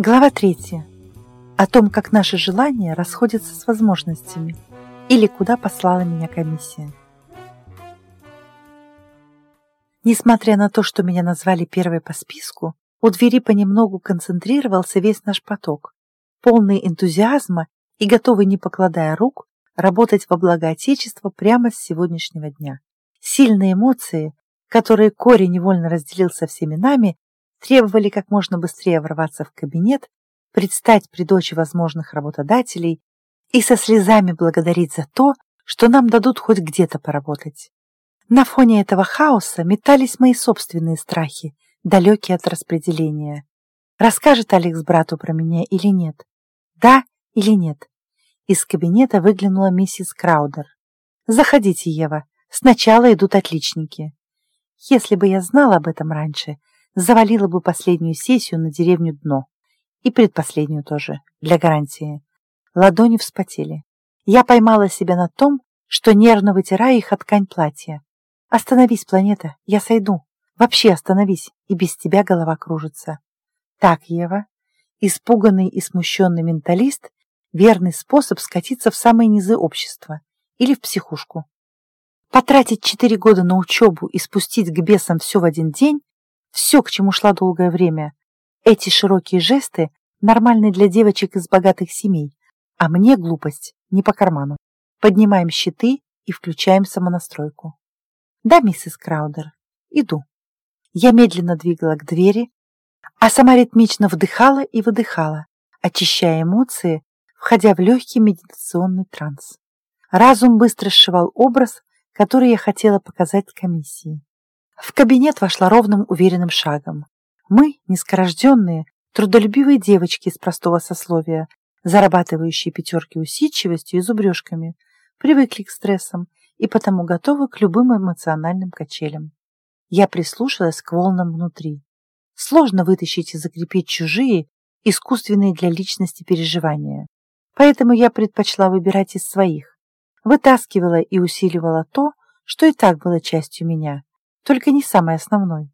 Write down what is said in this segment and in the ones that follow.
Глава третья. О том, как наши желания расходятся с возможностями или куда послала меня комиссия. Несмотря на то, что меня назвали первой по списку, у двери понемногу концентрировался весь наш поток, полный энтузиазма и готовый, не покладая рук, работать во благо Отечества прямо с сегодняшнего дня. Сильные эмоции, которые Кори невольно разделил со всеми нами, требовали как можно быстрее ворваться в кабинет, предстать при дочи возможных работодателей и со слезами благодарить за то, что нам дадут хоть где-то поработать. На фоне этого хаоса метались мои собственные страхи, далекие от распределения. Расскажет Алекс брату про меня или нет? Да или нет? Из кабинета выглянула миссис Краудер. «Заходите, Ева. Сначала идут отличники». Если бы я знала об этом раньше, завалила бы последнюю сессию на деревню дно. И предпоследнюю тоже, для гарантии. Ладони вспотели. Я поймала себя на том, что нервно вытираю их от ткань платья. «Остановись, планета, я сойду. Вообще остановись, и без тебя голова кружится». Так, Ева, испуганный и смущенный менталист – верный способ скатиться в самые низы общества или в психушку. Потратить четыре года на учебу и спустить к бесам все в один день все, к чему шла долгое время. Эти широкие жесты нормальны для девочек из богатых семей, а мне глупость не по карману. Поднимаем щиты и включаем самонастройку. Да, миссис Краудер, иду. Я медленно двигала к двери, а сама ритмично вдыхала и выдыхала, очищая эмоции, входя в легкий медитационный транс. Разум быстро сшивал образ, который я хотела показать комиссии. В кабинет вошла ровным уверенным шагом. Мы, нескорожденные, трудолюбивые девочки из простого сословия, зарабатывающие пятерки усидчивостью и зубрежками, привыкли к стрессам и потому готовы к любым эмоциональным качелям. Я прислушалась к волнам внутри. Сложно вытащить и закрепить чужие, искусственные для личности переживания. Поэтому я предпочла выбирать из своих. Вытаскивала и усиливала то, что и так было частью меня только не самый основной.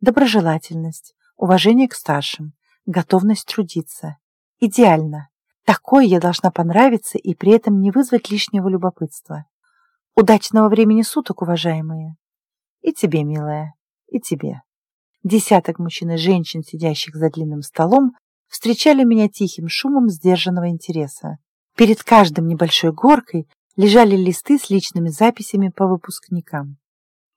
Доброжелательность, уважение к старшим, готовность трудиться. Идеально. Такой я должна понравиться и при этом не вызвать лишнего любопытства. Удачного времени суток, уважаемые. И тебе, милая, и тебе. Десяток мужчин и женщин, сидящих за длинным столом, встречали меня тихим шумом сдержанного интереса. Перед каждым небольшой горкой лежали листы с личными записями по выпускникам.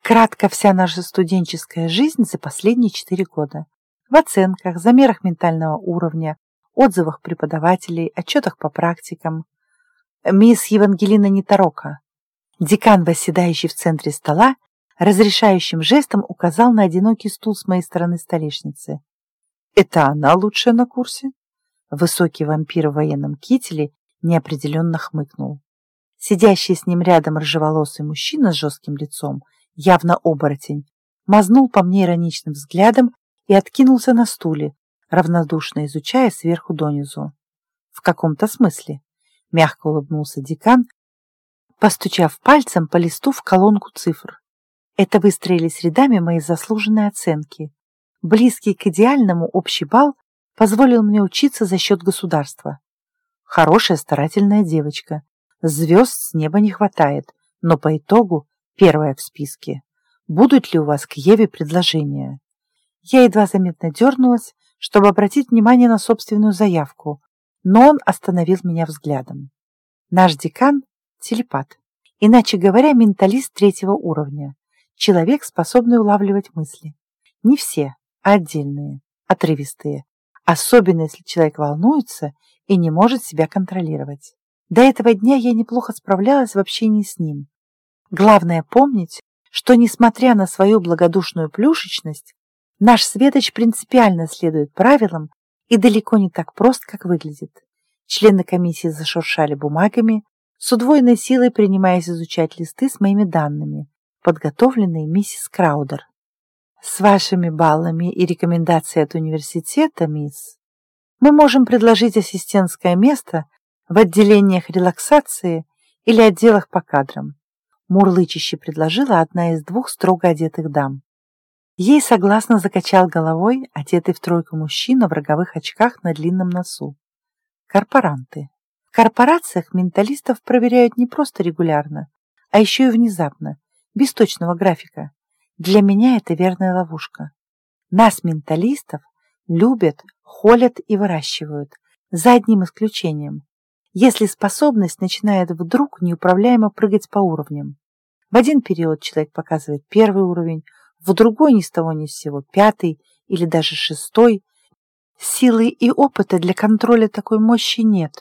Кратко вся наша студенческая жизнь за последние четыре года. В оценках, замерах ментального уровня, отзывах преподавателей, отчетах по практикам. Мисс Евангелина Неторока, декан, восседающий в центре стола, разрешающим жестом указал на одинокий стул с моей стороны столешницы. «Это она лучшая на курсе?» Высокий вампир в военном кителе неопределенно хмыкнул. Сидящий с ним рядом рыжеволосый мужчина с жестким лицом – явно оборотень, мазнул по мне ироничным взглядом и откинулся на стуле, равнодушно изучая сверху донизу. В каком-то смысле, мягко улыбнулся декан, постучав пальцем по листу в колонку цифр. Это выстроились рядами мои заслуженные оценки. Близкий к идеальному общий балл позволил мне учиться за счет государства. Хорошая старательная девочка. Звезд с неба не хватает, но по итогу первая в списке. Будут ли у вас к Еве предложения? Я едва заметно дернулась, чтобы обратить внимание на собственную заявку, но он остановил меня взглядом. Наш декан – телепат, иначе говоря, менталист третьего уровня, человек, способный улавливать мысли. Не все, а отдельные, отрывистые, особенно если человек волнуется и не может себя контролировать. До этого дня я неплохо справлялась в общении с ним, Главное помнить, что, несмотря на свою благодушную плюшечность, наш Светоч принципиально следует правилам и далеко не так прост, как выглядит. Члены комиссии зашуршали бумагами, с удвоенной силой принимаясь изучать листы с моими данными, подготовленные миссис Краудер. С вашими баллами и рекомендацией от университета, мисс, мы можем предложить ассистентское место в отделениях релаксации или отделах по кадрам мурлычище предложила одна из двух строго одетых дам. Ей согласно закачал головой одетый в тройку мужчина в роговых очках на длинном носу. Корпоранты. В корпорациях менталистов проверяют не просто регулярно, а еще и внезапно, без точного графика. Для меня это верная ловушка. Нас, менталистов, любят, холят и выращивают, за одним исключением. Если способность начинает вдруг неуправляемо прыгать по уровням. В один период человек показывает первый уровень, в другой ни с того ни с сего пятый или даже шестой. Силы и опыта для контроля такой мощи нет.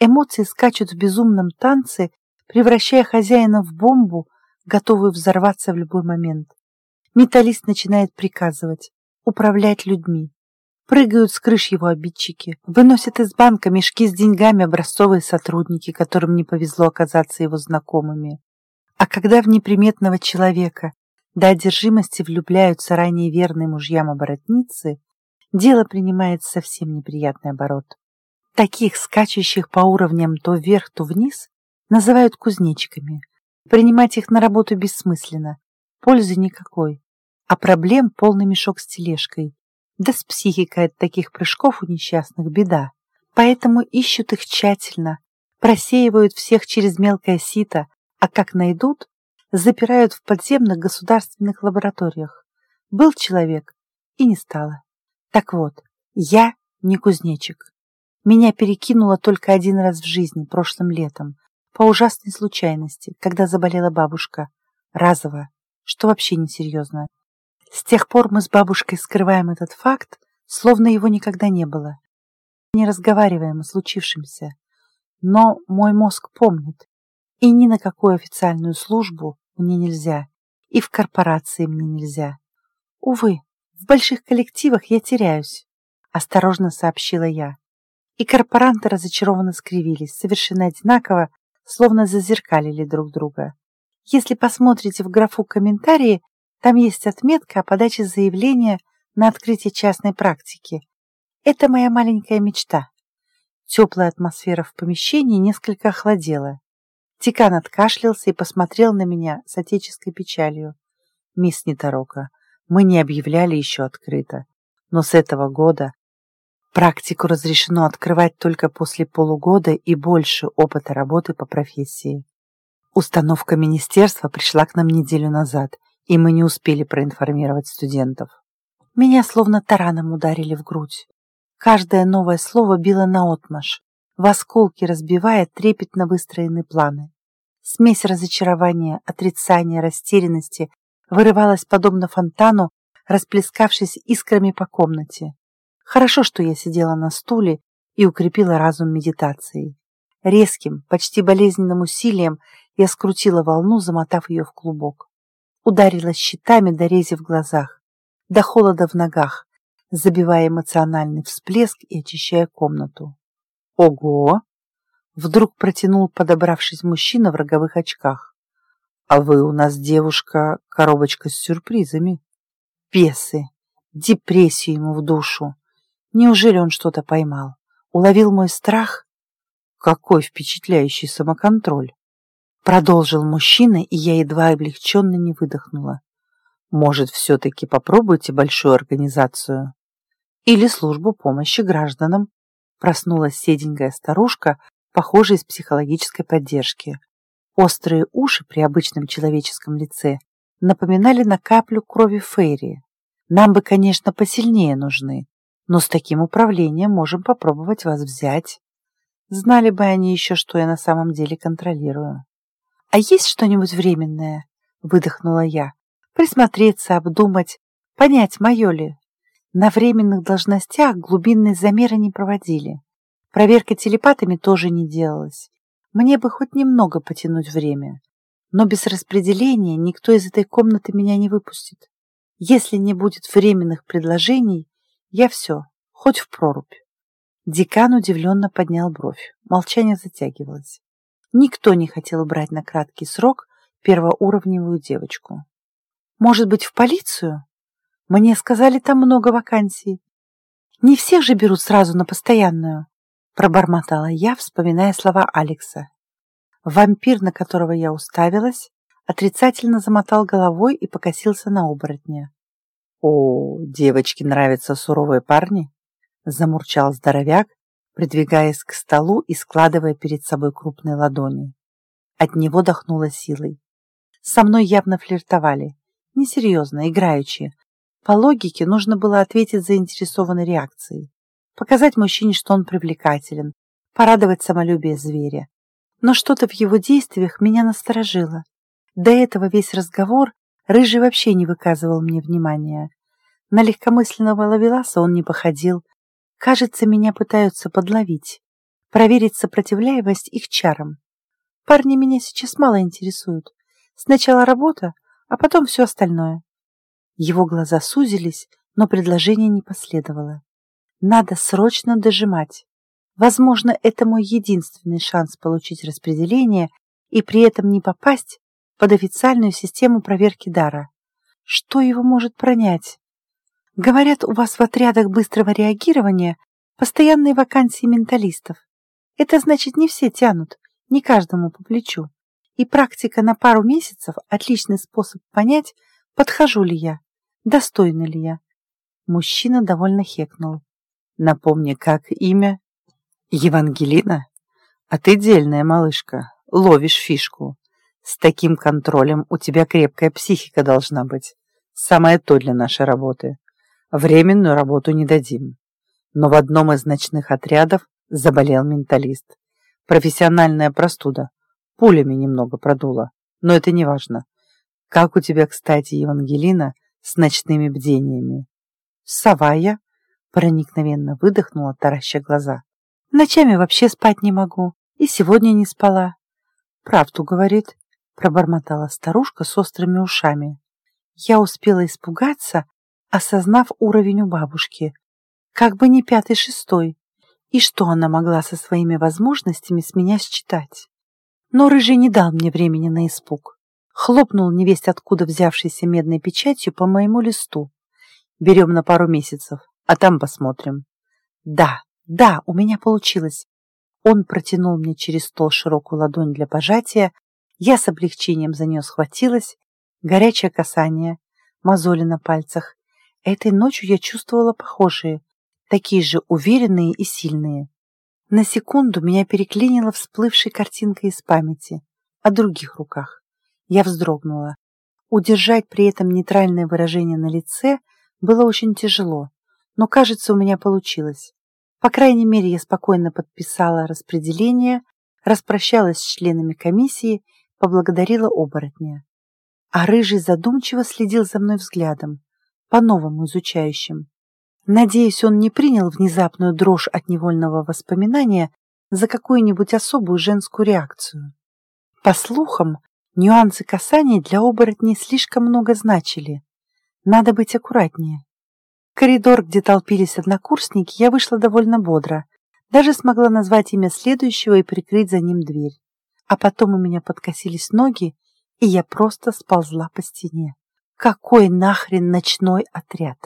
Эмоции скачут в безумном танце, превращая хозяина в бомбу, готовую взорваться в любой момент. Металлист начинает приказывать, управлять людьми. Прыгают с крыш его обидчики, выносят из банка мешки с деньгами образцовые сотрудники, которым не повезло оказаться его знакомыми. А когда в неприметного человека до одержимости влюбляются ранее верные мужьям-оборотницы, дело принимает совсем неприятный оборот. Таких, скачущих по уровням то вверх, то вниз, называют кузнечиками. Принимать их на работу бессмысленно, пользы никакой, а проблем полный мешок с тележкой. Да с психикой от таких прыжков у несчастных беда. Поэтому ищут их тщательно, просеивают всех через мелкое сито, а как найдут, запирают в подземных государственных лабораториях. Был человек, и не стало. Так вот, я не кузнечик. Меня перекинуло только один раз в жизни, прошлым летом, по ужасной случайности, когда заболела бабушка. Разово, что вообще несерьезно. С тех пор мы с бабушкой скрываем этот факт, словно его никогда не было. Не разговариваем о случившемся. Но мой мозг помнит, и ни на какую официальную службу мне нельзя, и в корпорации мне нельзя. Увы, в больших коллективах я теряюсь, осторожно сообщила я. И корпоранты разочарованно скривились, совершенно одинаково, словно зазеркалили друг друга. Если посмотрите в графу «Комментарии», там есть отметка о подаче заявления на открытие частной практики. Это моя маленькая мечта. Теплая атмосфера в помещении несколько охладела. Тикан откашлялся и посмотрел на меня с отеческой печалью. «Мисс Неторока, мы не объявляли еще открыто, но с этого года практику разрешено открывать только после полугода и больше опыта работы по профессии. Установка министерства пришла к нам неделю назад, и мы не успели проинформировать студентов. Меня словно тараном ударили в грудь. Каждое новое слово било наотмашь, в осколки разбивая трепетно выстроенные планы. Смесь разочарования, отрицания, растерянности вырывалась подобно фонтану, расплескавшись искрами по комнате. Хорошо, что я сидела на стуле и укрепила разум медитацией. Резким, почти болезненным усилием я скрутила волну, замотав ее в клубок ударила щитами до рези в глазах, до холода в ногах, забивая эмоциональный всплеск и очищая комнату. «Ого!» — вдруг протянул подобравшись мужчина в роговых очках. «А вы у нас, девушка, коробочка с сюрпризами. Песы, депрессию ему в душу. Неужели он что-то поймал? Уловил мой страх? Какой впечатляющий самоконтроль!» Продолжил мужчина, и я едва облегченно не выдохнула. Может, все-таки попробуйте большую организацию? Или службу помощи гражданам? Проснулась седенькая старушка, похожая из психологической поддержки. Острые уши при обычном человеческом лице напоминали на каплю крови Фейри. Нам бы, конечно, посильнее нужны, но с таким управлением можем попробовать вас взять. Знали бы они еще, что я на самом деле контролирую. «А есть что-нибудь временное?» — выдохнула я. «Присмотреться, обдумать, понять, мое ли?» На временных должностях глубинные замеры не проводили. Проверка телепатами тоже не делалась. Мне бы хоть немного потянуть время. Но без распределения никто из этой комнаты меня не выпустит. Если не будет временных предложений, я все, хоть в прорубь. Декан удивленно поднял бровь. Молчание затягивалось. Никто не хотел брать на краткий срок первоуровневую девочку. Может быть, в полицию? Мне сказали, там много вакансий. Не всех же берут сразу на постоянную, пробормотала я, вспоминая слова Алекса. Вампир, на которого я уставилась, отрицательно замотал головой и покосился на оборотня. «О, девочке нравятся суровые парни?» — замурчал здоровяк, придвигаясь к столу и складывая перед собой крупные ладони. От него дохнуло силой. Со мной явно флиртовали. Несерьезно, играючи. По логике нужно было ответить заинтересованной реакцией. Показать мужчине, что он привлекателен. Порадовать самолюбие зверя. Но что-то в его действиях меня насторожило. До этого весь разговор Рыжий вообще не выказывал мне внимания. На легкомысленного ловеласа он не походил. Кажется, меня пытаются подловить, проверить сопротивляемость их чарам. Парни меня сейчас мало интересуют. Сначала работа, а потом все остальное. Его глаза сузились, но предложение не последовало. Надо срочно дожимать. Возможно, это мой единственный шанс получить распределение и при этом не попасть под официальную систему проверки дара. Что его может пронять? Говорят, у вас в отрядах быстрого реагирования постоянные вакансии менталистов. Это значит, не все тянут, не каждому по плечу. И практика на пару месяцев – отличный способ понять, подхожу ли я, достойна ли я. Мужчина довольно хекнул. Напомни, как имя? Евангелина? А ты дельная малышка, ловишь фишку. С таким контролем у тебя крепкая психика должна быть. Самое то для нашей работы. Временную работу не дадим. Но в одном из ночных отрядов заболел менталист. Профессиональная простуда. Пулями немного продуло. Но это не важно. Как у тебя, кстати, Евангелина, с ночными бдениями? Сова я, проникновенно выдохнула, тараща глаза. Ночами вообще спать не могу. И сегодня не спала. Правду говорит пробормотала старушка с острыми ушами. Я успела испугаться, осознав уровень у бабушки. Как бы не пятый-шестой. И что она могла со своими возможностями с меня считать? Но Рыжий не дал мне времени на испуг. Хлопнул невесть откуда взявшейся медной печатью по моему листу. Берем на пару месяцев, а там посмотрим. Да, да, у меня получилось. Он протянул мне через стол широкую ладонь для пожатия, я с облегчением за нее схватилась. Горячее касание, мозоли на пальцах. Этой ночью я чувствовала похожие, такие же уверенные и сильные. На секунду меня переклинило всплывшей картинкой из памяти о других руках. Я вздрогнула. Удержать при этом нейтральное выражение на лице было очень тяжело, но, кажется, у меня получилось. По крайней мере, я спокойно подписала распределение, распрощалась с членами комиссии поблагодарила оборотня. А рыжий задумчиво следил за мной взглядом, по-новому изучающим. Надеюсь, он не принял внезапную дрожь от невольного воспоминания за какую-нибудь особую женскую реакцию. По слухам, нюансы касаний для оборотней слишком много значили. Надо быть аккуратнее. Коридор, где толпились однокурсники, я вышла довольно бодро, даже смогла назвать имя следующего и прикрыть за ним дверь а потом у меня подкосились ноги, и я просто сползла по стене. Какой нахрен ночной отряд?